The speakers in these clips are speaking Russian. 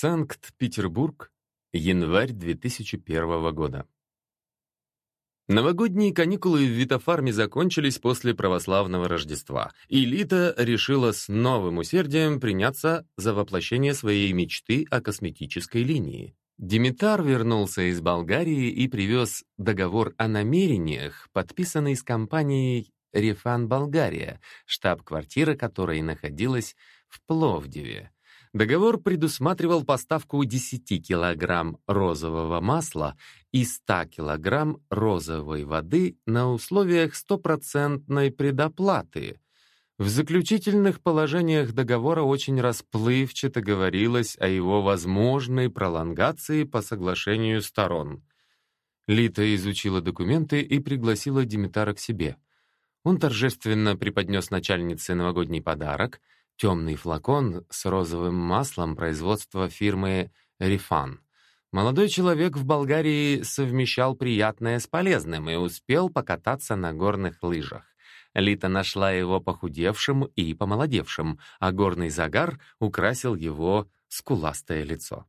Санкт-Петербург, январь 2001 года. Новогодние каникулы в Витофарме закончились после православного Рождества, и Лита решила с новым усердием приняться за воплощение своей мечты о косметической линии. Димитар вернулся из Болгарии и привез договор о намерениях, подписанный с компанией «Рефан Болгария», штаб-квартира которой находилась в Пловдиве. Договор предусматривал поставку 10 килограмм розового масла и 100 килограмм розовой воды на условиях стопроцентной предоплаты. В заключительных положениях договора очень расплывчато говорилось о его возможной пролонгации по соглашению сторон. Лита изучила документы и пригласила Димитара к себе. Он торжественно преподнес начальнице новогодний подарок — темный флакон с розовым маслом производства фирмы «Рифан». Молодой человек в Болгарии совмещал приятное с полезным и успел покататься на горных лыжах. Лита нашла его похудевшим и помолодевшим, а горный загар украсил его скуластое лицо.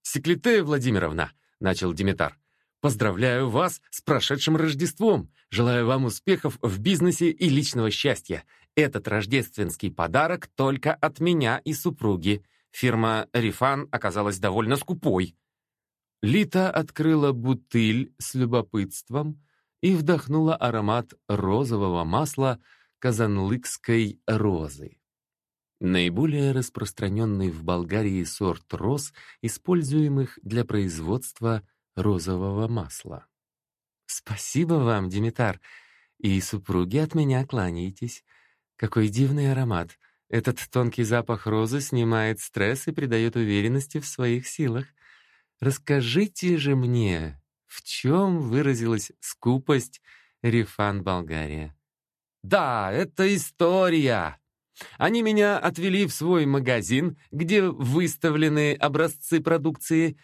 «Секлитея Владимировна», — начал Димитар, «поздравляю вас с прошедшим Рождеством! Желаю вам успехов в бизнесе и личного счастья! Этот рождественский подарок только от меня и супруги. Фирма «Рифан» оказалась довольно скупой. Лита открыла бутыль с любопытством и вдохнула аромат розового масла казанлыкской розы. Наиболее распространенный в Болгарии сорт роз, используемых для производства розового масла. «Спасибо вам, Димитар, и супруги от меня кланяйтесь. Какой дивный аромат. Этот тонкий запах розы снимает стресс и придает уверенности в своих силах. Расскажите же мне, в чем выразилась скупость Рифан Болгария? Да, это история. Они меня отвели в свой магазин, где выставлены образцы продукции,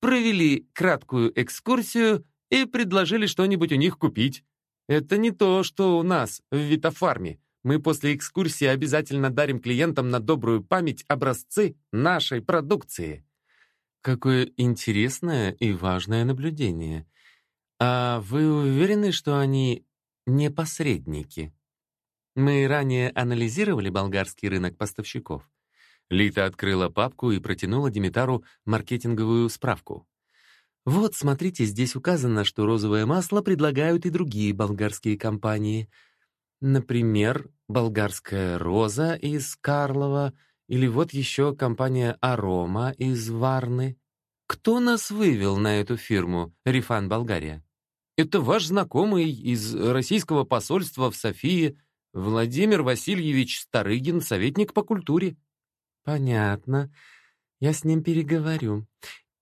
провели краткую экскурсию и предложили что-нибудь у них купить. Это не то, что у нас в Витофарме. Мы после экскурсии обязательно дарим клиентам на добрую память образцы нашей продукции. Какое интересное и важное наблюдение. А вы уверены, что они не посредники? Мы ранее анализировали болгарский рынок поставщиков. Лита открыла папку и протянула Димитару маркетинговую справку. Вот, смотрите, здесь указано, что розовое масло предлагают и другие болгарские компании — Например, болгарская роза из Карлова или вот еще компания «Арома» из Варны. Кто нас вывел на эту фирму «Рифан Болгария»? Это ваш знакомый из российского посольства в Софии Владимир Васильевич Старыгин, советник по культуре. Понятно. Я с ним переговорю.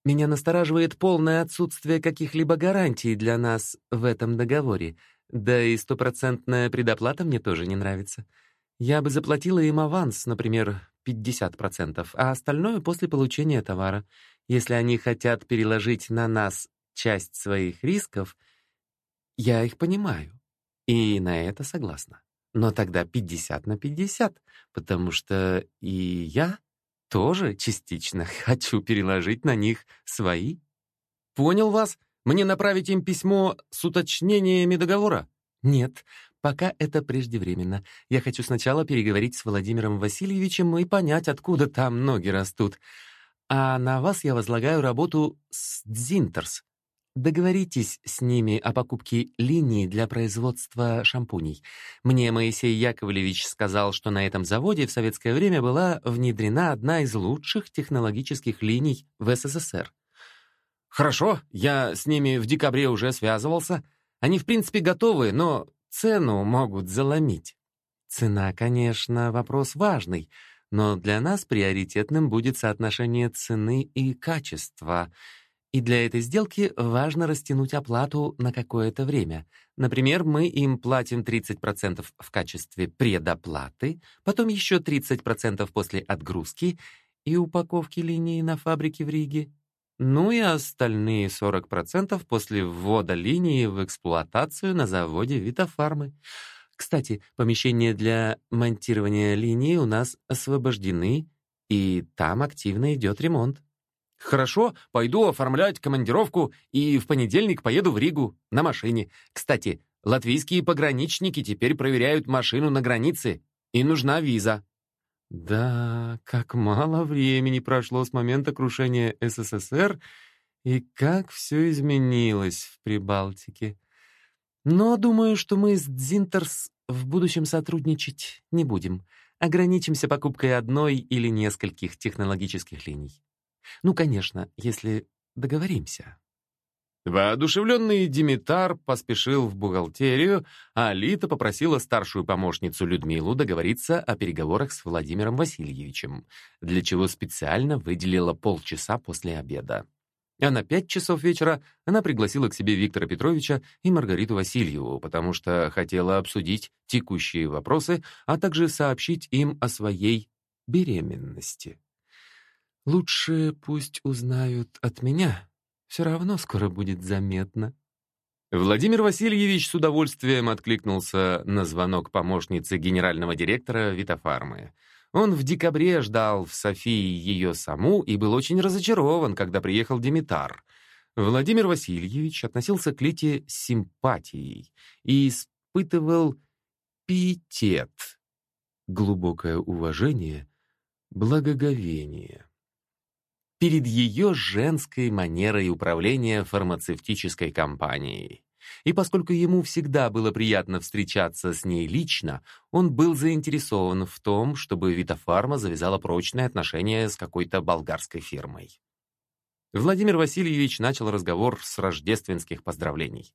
Меня настораживает полное отсутствие каких-либо гарантий для нас в этом договоре — да и стопроцентная предоплата мне тоже не нравится. Я бы заплатила им аванс, например, 50%, а остальное после получения товара. Если они хотят переложить на нас часть своих рисков, я их понимаю. И на это согласна. Но тогда 50 на 50, потому что и я тоже частично хочу переложить на них свои. Понял вас? Мне направить им письмо с уточнениями договора? Нет, пока это преждевременно. Я хочу сначала переговорить с Владимиром Васильевичем и понять, откуда там ноги растут. А на вас я возлагаю работу с Дзинтерс. Договоритесь с ними о покупке линии для производства шампуней. Мне Моисей Яковлевич сказал, что на этом заводе в советское время была внедрена одна из лучших технологических линий в СССР. «Хорошо, я с ними в декабре уже связывался. Они, в принципе, готовы, но цену могут заломить». Цена, конечно, вопрос важный, но для нас приоритетным будет соотношение цены и качества. И для этой сделки важно растянуть оплату на какое-то время. Например, мы им платим 30% в качестве предоплаты, потом еще 30% после отгрузки и упаковки линии на фабрике в Риге, ну и остальные 40% после ввода линии в эксплуатацию на заводе Витофармы. Кстати, помещения для монтирования линии у нас освобождены, и там активно идет ремонт. Хорошо, пойду оформлять командировку и в понедельник поеду в Ригу на машине. Кстати, латвийские пограничники теперь проверяют машину на границе, и нужна виза. Да, как мало времени прошло с момента крушения СССР, и как все изменилось в Прибалтике. Но думаю, что мы с Дзинтерс в будущем сотрудничать не будем. Ограничимся покупкой одной или нескольких технологических линий. Ну, конечно, если договоримся. Воодушевленный Димитар поспешил в бухгалтерию, а Лита попросила старшую помощницу Людмилу договориться о переговорах с Владимиром Васильевичем, для чего специально выделила полчаса после обеда. А на пять часов вечера она пригласила к себе Виктора Петровича и Маргариту Васильеву, потому что хотела обсудить текущие вопросы, а также сообщить им о своей беременности. «Лучше пусть узнают от меня», все равно скоро будет заметно». Владимир Васильевич с удовольствием откликнулся на звонок помощницы генерального директора Витофармы. Он в декабре ждал в Софии ее саму и был очень разочарован, когда приехал Димитар. Владимир Васильевич относился к Лите с симпатией и испытывал пиетет, глубокое уважение, благоговение перед ее женской манерой управления фармацевтической компанией. И поскольку ему всегда было приятно встречаться с ней лично, он был заинтересован в том, чтобы Витофарма завязала прочные отношения с какой-то болгарской фирмой. Владимир Васильевич начал разговор с рождественских поздравлений.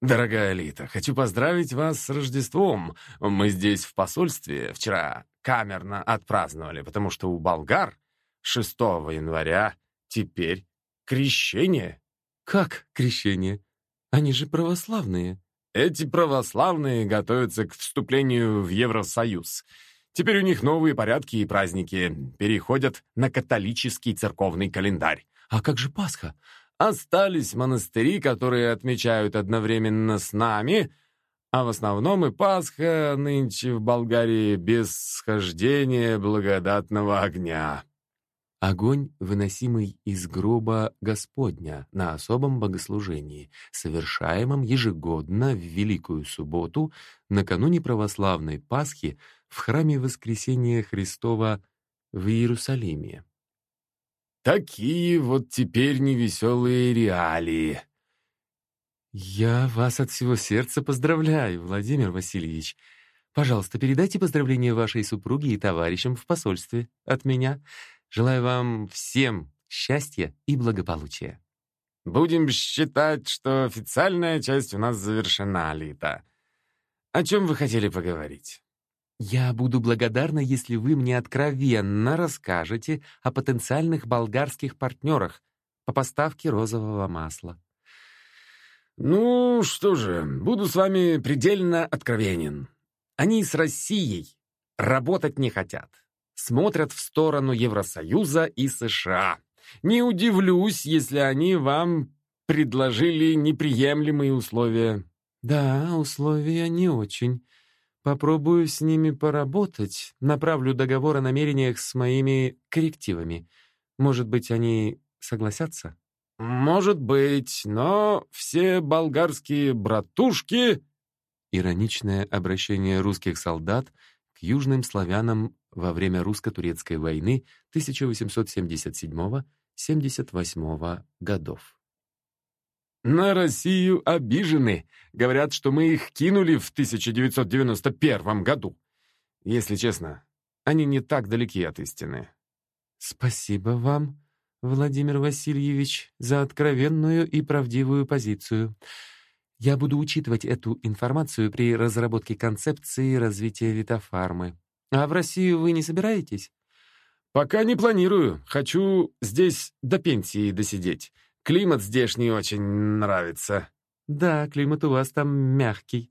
«Дорогая Лита, хочу поздравить вас с Рождеством. Мы здесь в посольстве вчера камерно отпраздновали, потому что у болгар 6 января теперь крещение. Как крещение? Они же православные. Эти православные готовятся к вступлению в Евросоюз. Теперь у них новые порядки и праздники переходят на католический церковный календарь. А как же Пасха? Остались монастыри, которые отмечают одновременно с нами, а в основном и Пасха нынче в Болгарии без схождения благодатного огня. Огонь, выносимый из гроба Господня на особом богослужении, совершаемом ежегодно в Великую Субботу накануне православной Пасхи в храме Воскресения Христова в Иерусалиме. Такие вот теперь невеселые реалии. Я вас от всего сердца поздравляю, Владимир Васильевич. Пожалуйста, передайте поздравления вашей супруге и товарищам в посольстве от меня — Желаю вам всем счастья и благополучия. Будем считать, что официальная часть у нас завершена, Лита. О чем вы хотели поговорить? Я буду благодарна, если вы мне откровенно расскажете о потенциальных болгарских партнерах по поставке розового масла. Ну, что же, буду с вами предельно откровенен. Они с Россией работать не хотят смотрят в сторону Евросоюза и США. Не удивлюсь, если они вам предложили неприемлемые условия. Да, условия не очень. Попробую с ними поработать, направлю договор о намерениях с моими коррективами. Может быть, они согласятся? Может быть, но все болгарские братушки... Ироничное обращение русских солдат к южным славянам во время русско-турецкой войны 1877-78 годов. «На Россию обижены. Говорят, что мы их кинули в 1991 году. Если честно, они не так далеки от истины». «Спасибо вам, Владимир Васильевич, за откровенную и правдивую позицию. Я буду учитывать эту информацию при разработке концепции развития Витофармы. А в Россию вы не собираетесь? Пока не планирую. Хочу здесь до пенсии досидеть. Климат здешний очень нравится. Да, климат у вас там мягкий.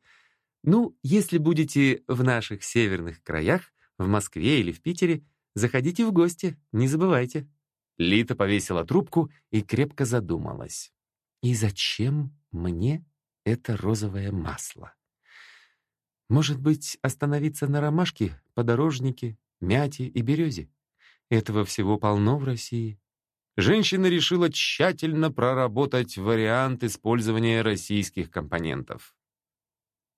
Ну, если будете в наших северных краях, в Москве или в Питере, заходите в гости, не забывайте. Лита повесила трубку и крепко задумалась. И зачем мне это розовое масло? Может быть, остановиться на ромашке, подорожнике, мяте и березе? Этого всего полно в России. женщина решила тщательно проработать вариант использования российских компонентов.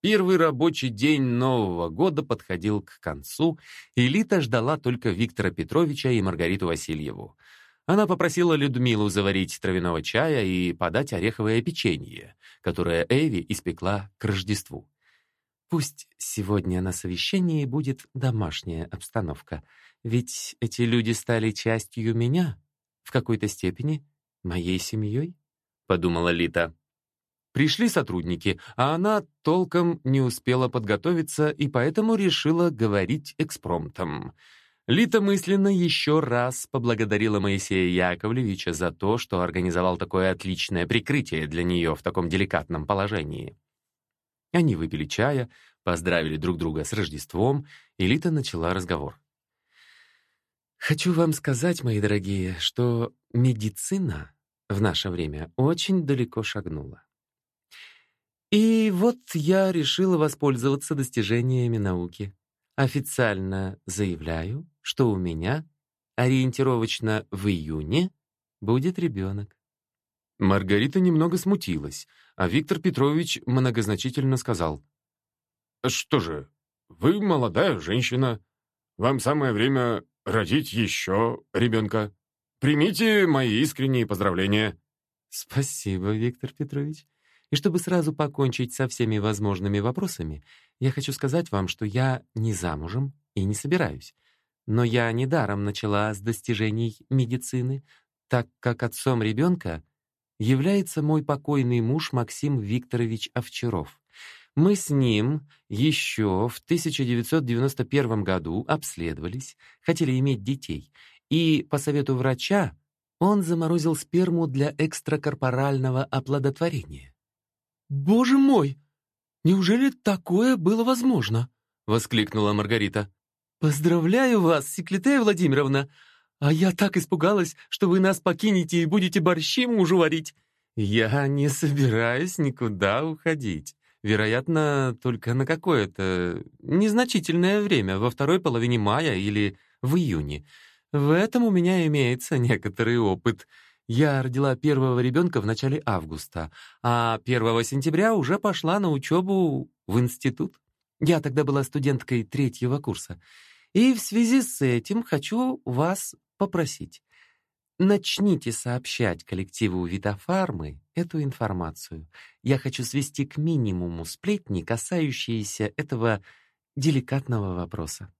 Первый рабочий день Нового года подходил к концу, и Лита ждала только Виктора Петровича и Маргариту Васильеву. Она попросила Людмилу заварить травяного чая и подать ореховое печенье, которое Эви испекла к Рождеству. «Пусть сегодня на совещании будет домашняя обстановка, ведь эти люди стали частью меня, в какой-то степени моей семьей», — подумала Лита. Пришли сотрудники, а она толком не успела подготовиться и поэтому решила говорить экспромтом. Лита мысленно еще раз поблагодарила Моисея Яковлевича за то, что организовал такое отличное прикрытие для нее в таком деликатном положении. Они выпили чая, поздравили друг друга с Рождеством, и Лита начала разговор. «Хочу вам сказать, мои дорогие, что медицина в наше время очень далеко шагнула. И вот я решила воспользоваться достижениями науки. Официально заявляю, что у меня ориентировочно в июне будет ребенок. Маргарита немного смутилась, а Виктор Петрович многозначительно сказал. «Что же, вы молодая женщина. Вам самое время родить еще ребенка. Примите мои искренние поздравления». «Спасибо, Виктор Петрович. И чтобы сразу покончить со всеми возможными вопросами, я хочу сказать вам, что я не замужем и не собираюсь. Но я недаром начала с достижений медицины, так как отцом ребенка является мой покойный муж Максим Викторович Овчаров. Мы с ним еще в 1991 году обследовались, хотели иметь детей, и по совету врача он заморозил сперму для экстракорпорального оплодотворения. «Боже мой! Неужели такое было возможно?» — воскликнула Маргарита. «Поздравляю вас, Секлитея Владимировна! А я так испугалась, что вы нас покинете и будете борщи мужу варить. Я не собираюсь никуда уходить. Вероятно, только на какое-то незначительное время, во второй половине мая или в июне. В этом у меня имеется некоторый опыт». Я родила первого ребенка в начале августа, а 1 сентября уже пошла на учебу в институт. Я тогда была студенткой третьего курса. И в связи с этим хочу вас попросить. Начните сообщать коллективу Витофармы эту информацию. Я хочу свести к минимуму сплетни, касающиеся этого деликатного вопроса.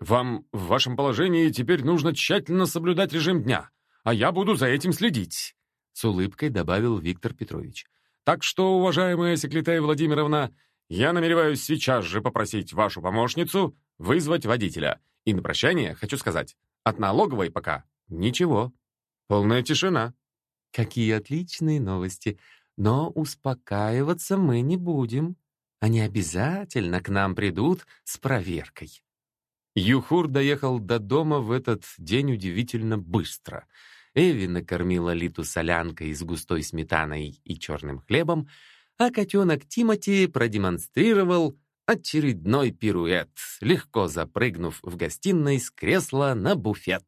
«Вам в вашем положении теперь нужно тщательно соблюдать режим дня», а я буду за этим следить», — с улыбкой добавил Виктор Петрович. «Так что, уважаемая Секлитая Владимировна, я намереваюсь сейчас же попросить вашу помощницу вызвать водителя. И на прощание хочу сказать, от налоговой пока ничего. Полная тишина». «Какие отличные новости! Но успокаиваться мы не будем. Они обязательно к нам придут с проверкой». Юхур доехал до дома в этот день удивительно быстро — Эви накормила Литу солянкой с густой сметаной и черным хлебом, а котенок Тимати продемонстрировал очередной пируэт, легко запрыгнув в гостиной с кресла на буфет.